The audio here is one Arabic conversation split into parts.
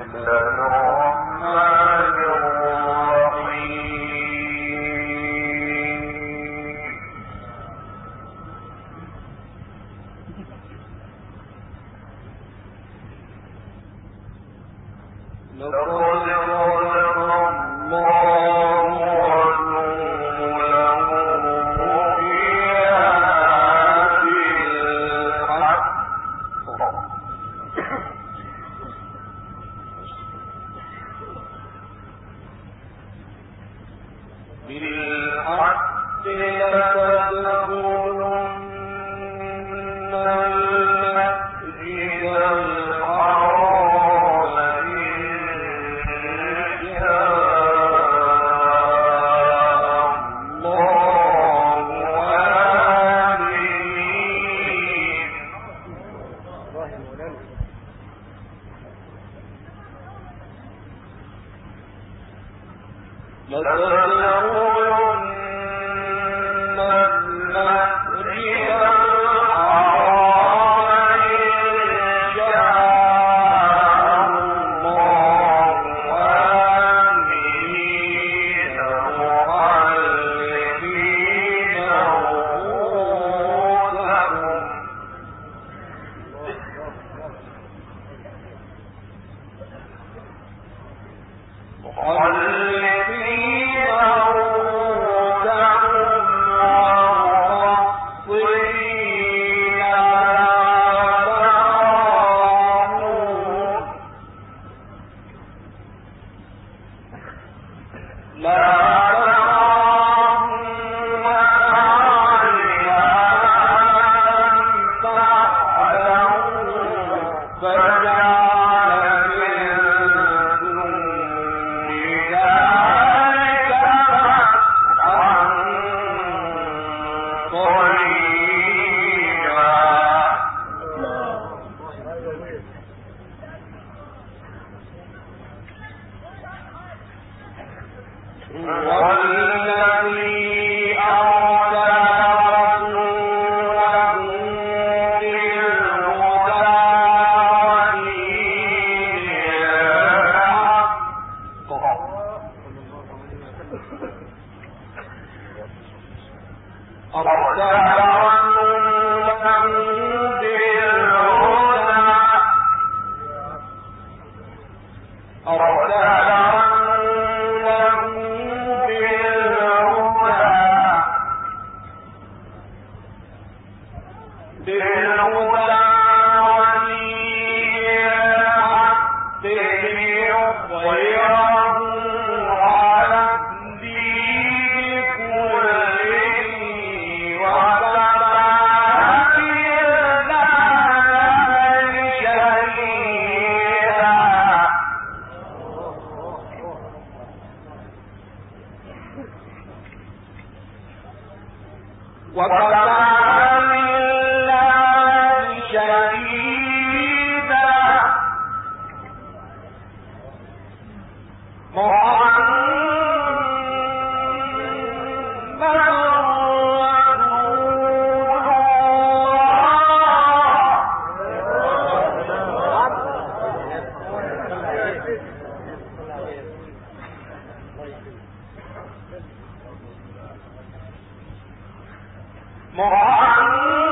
الله الرحمن الرسائل 么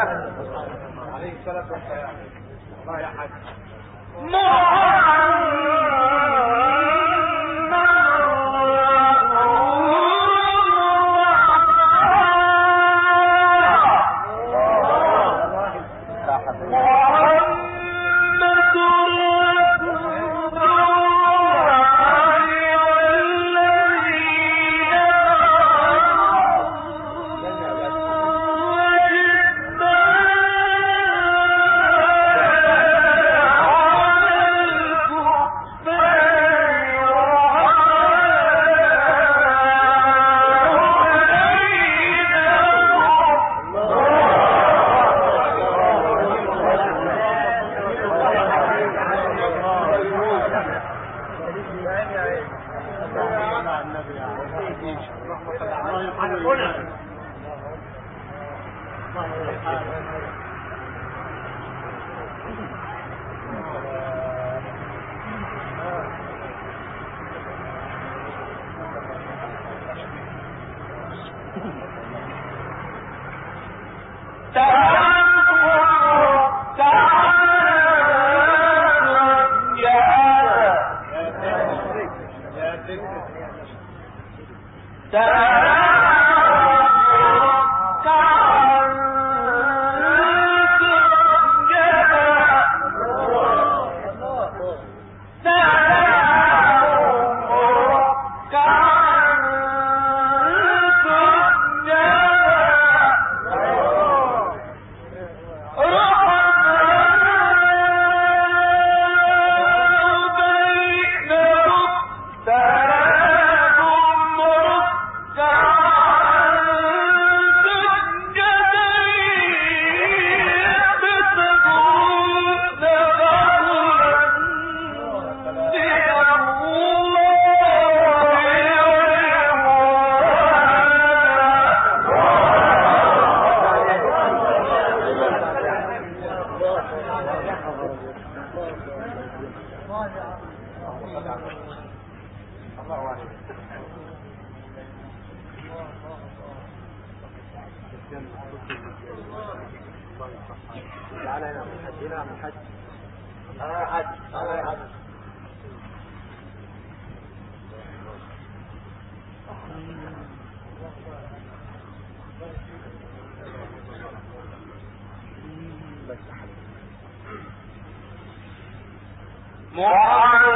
السلام عليه الصلاة والسلام. الله يحفظك. قال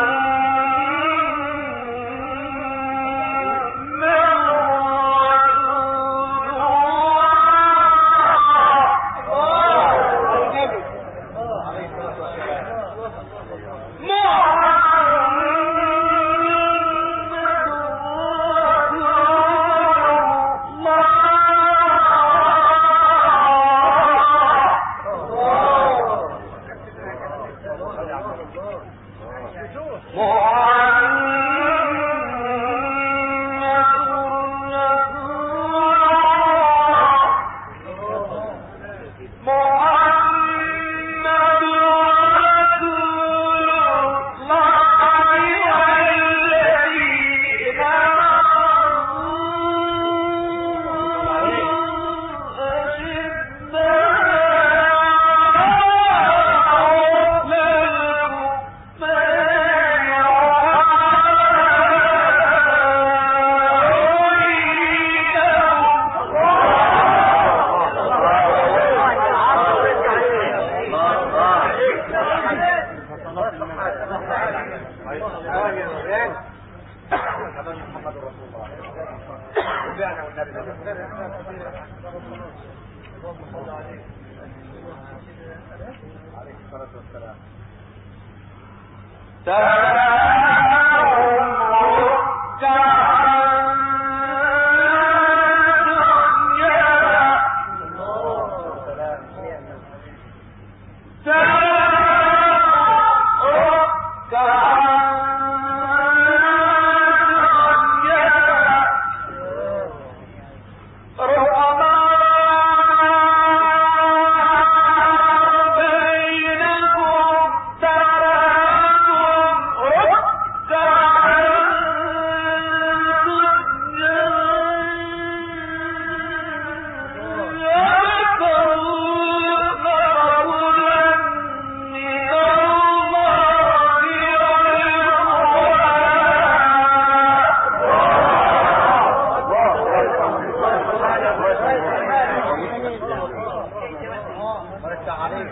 عليه الصلاة والسلام. فيما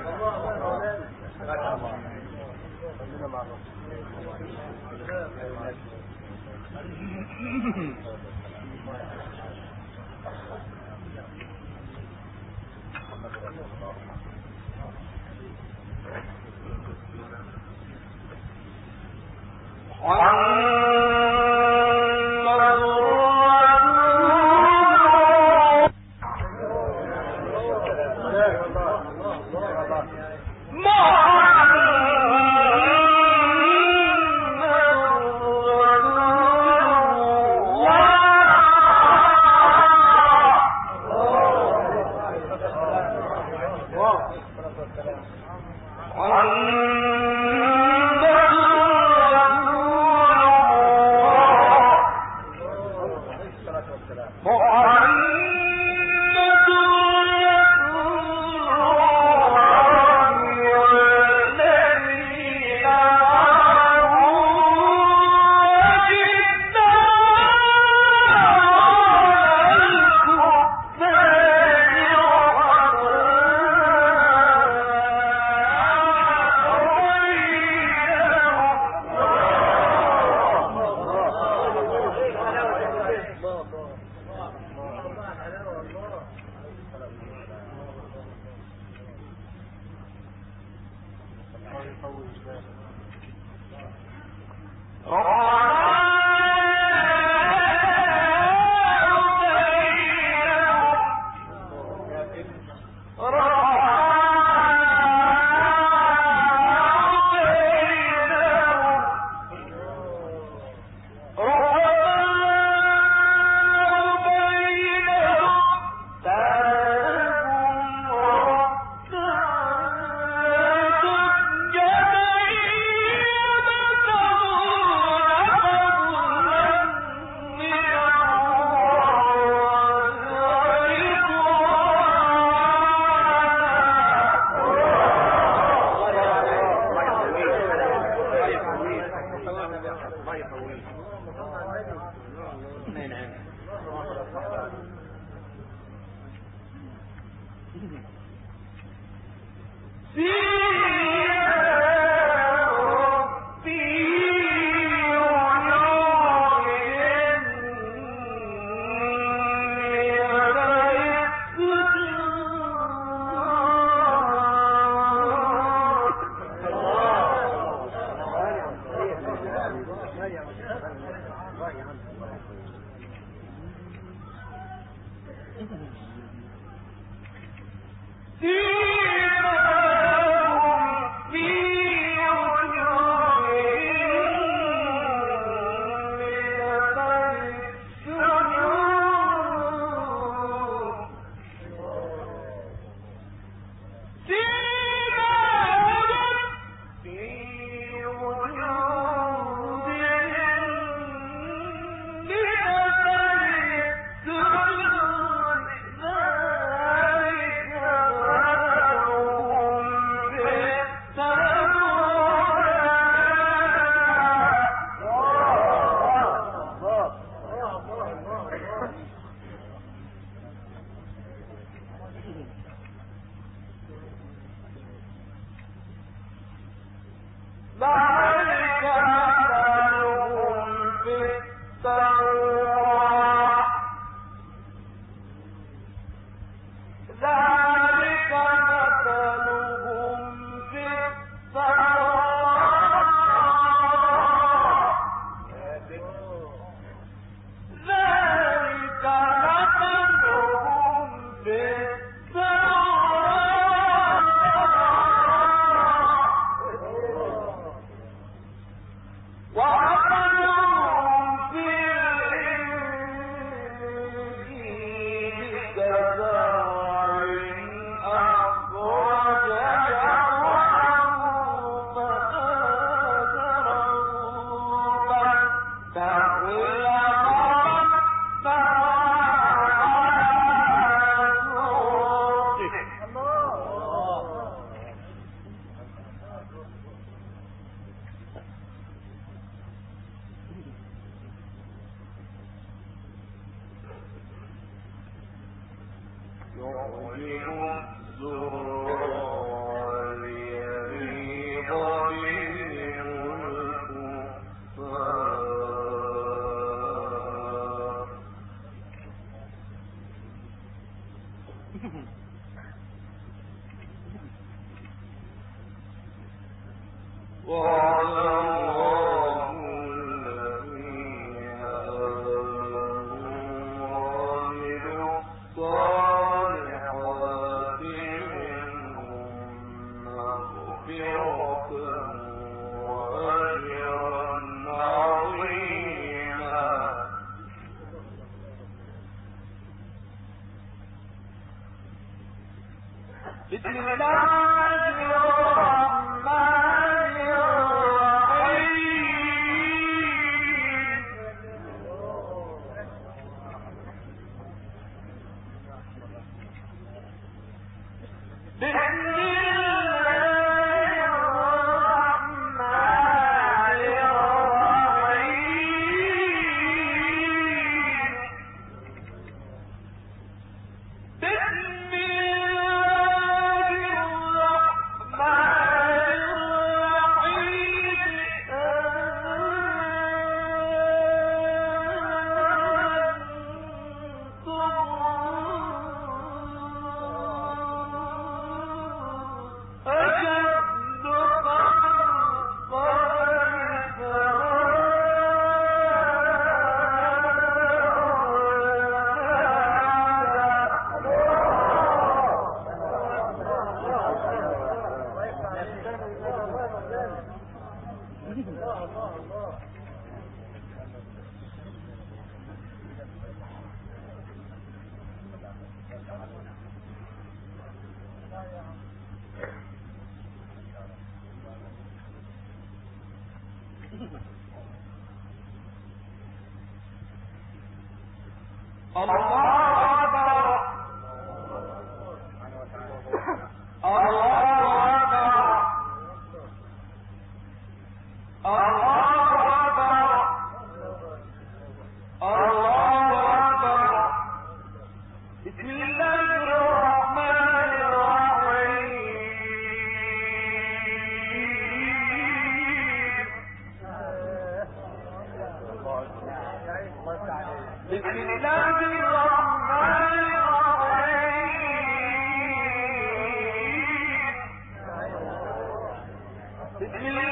بسم الله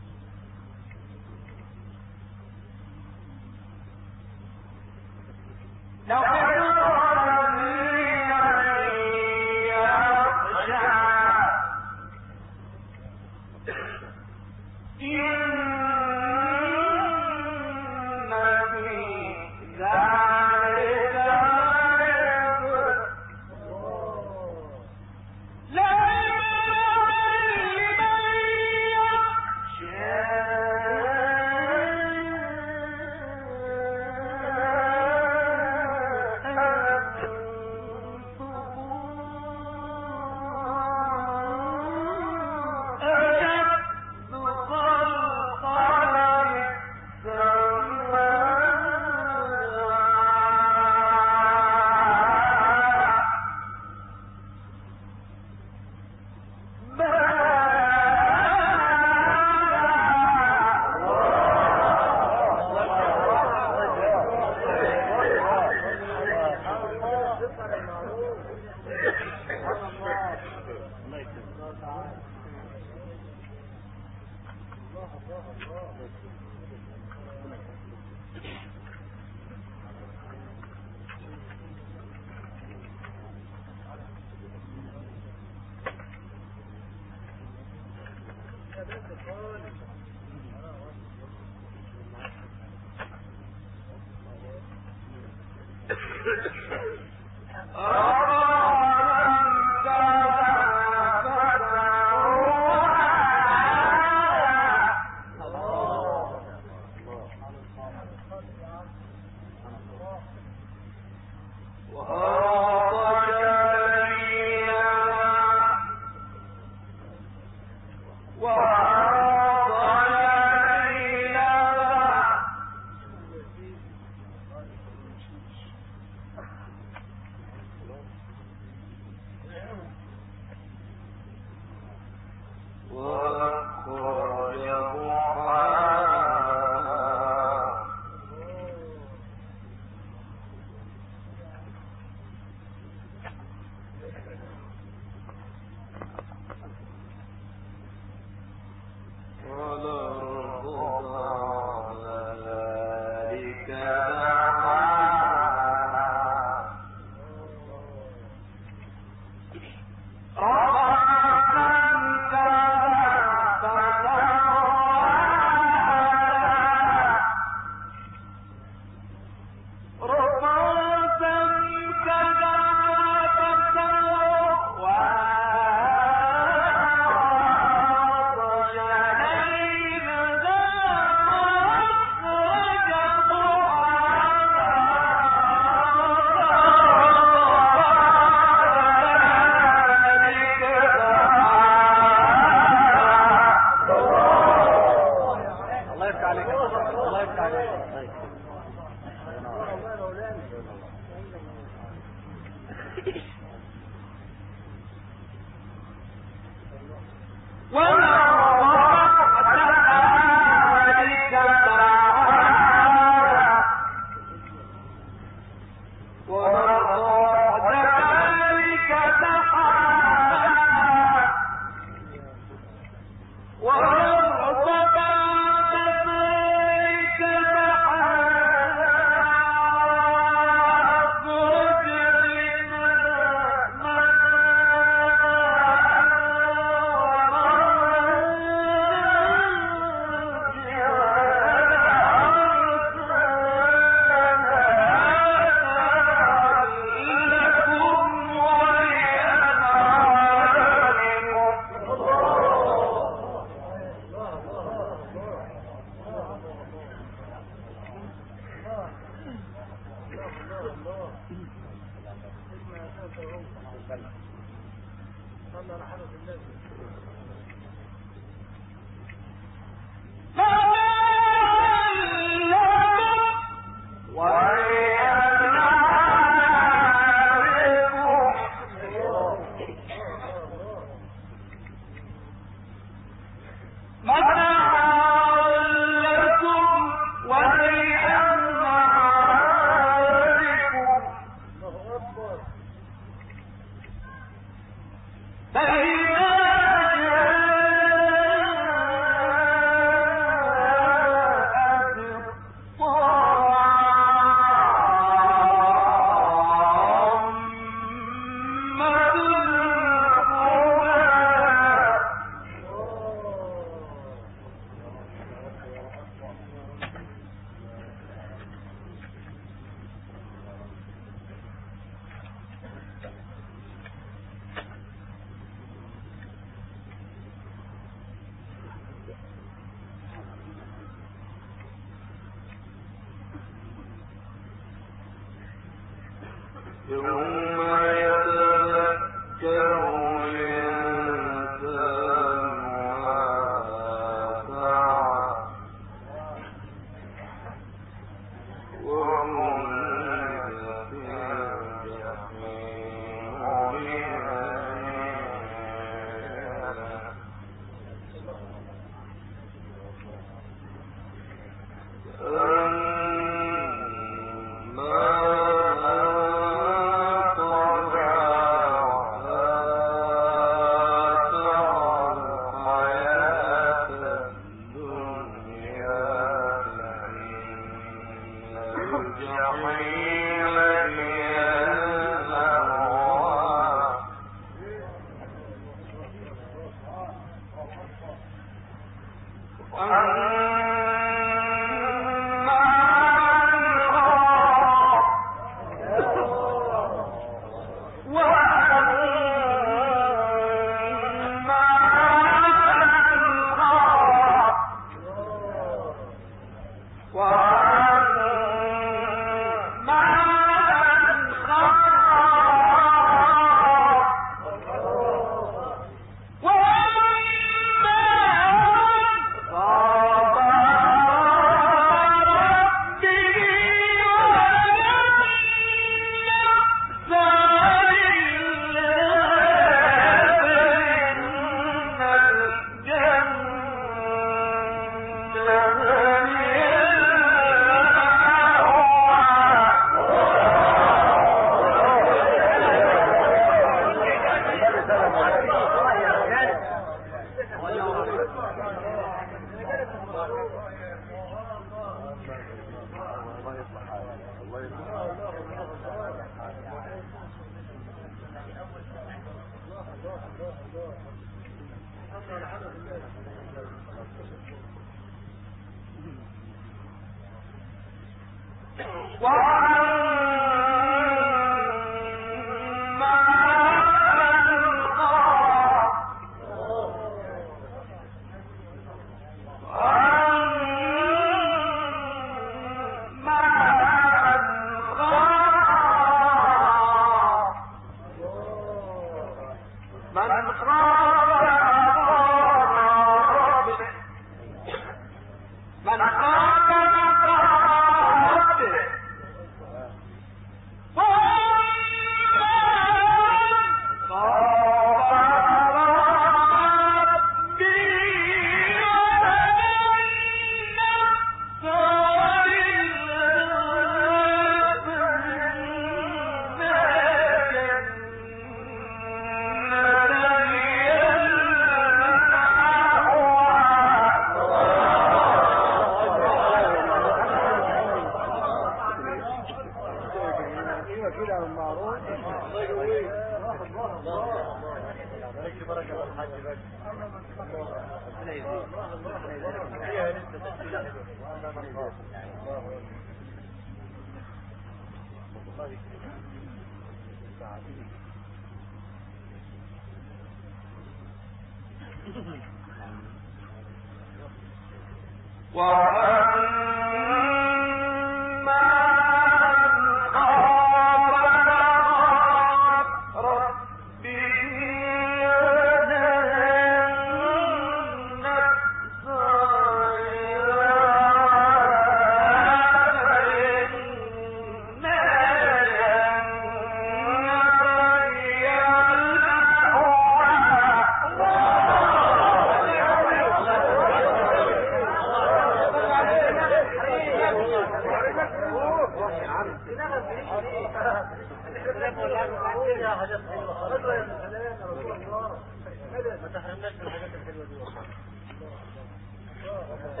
انت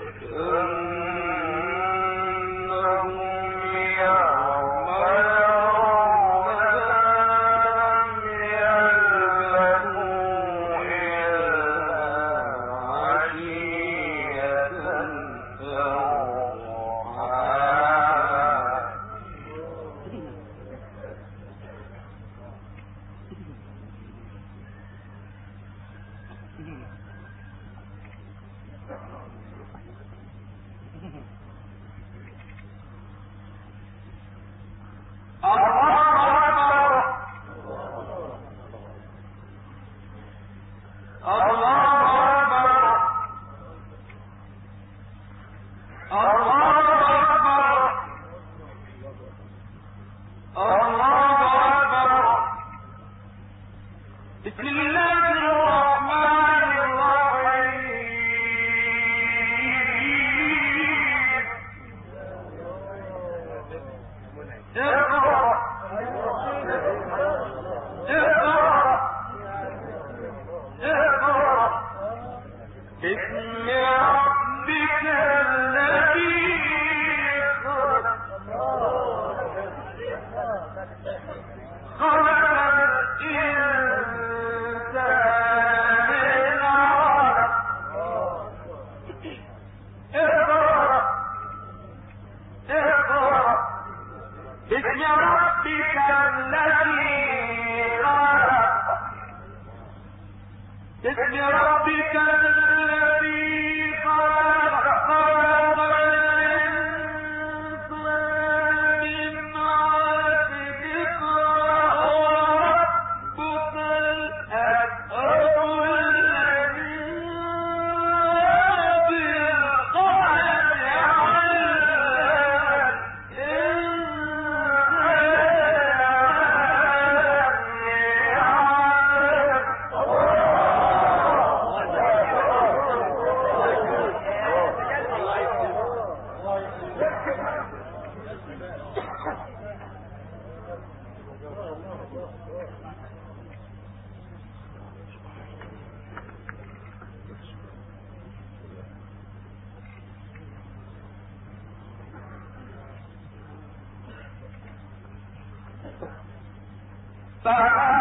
أم... ربك فعل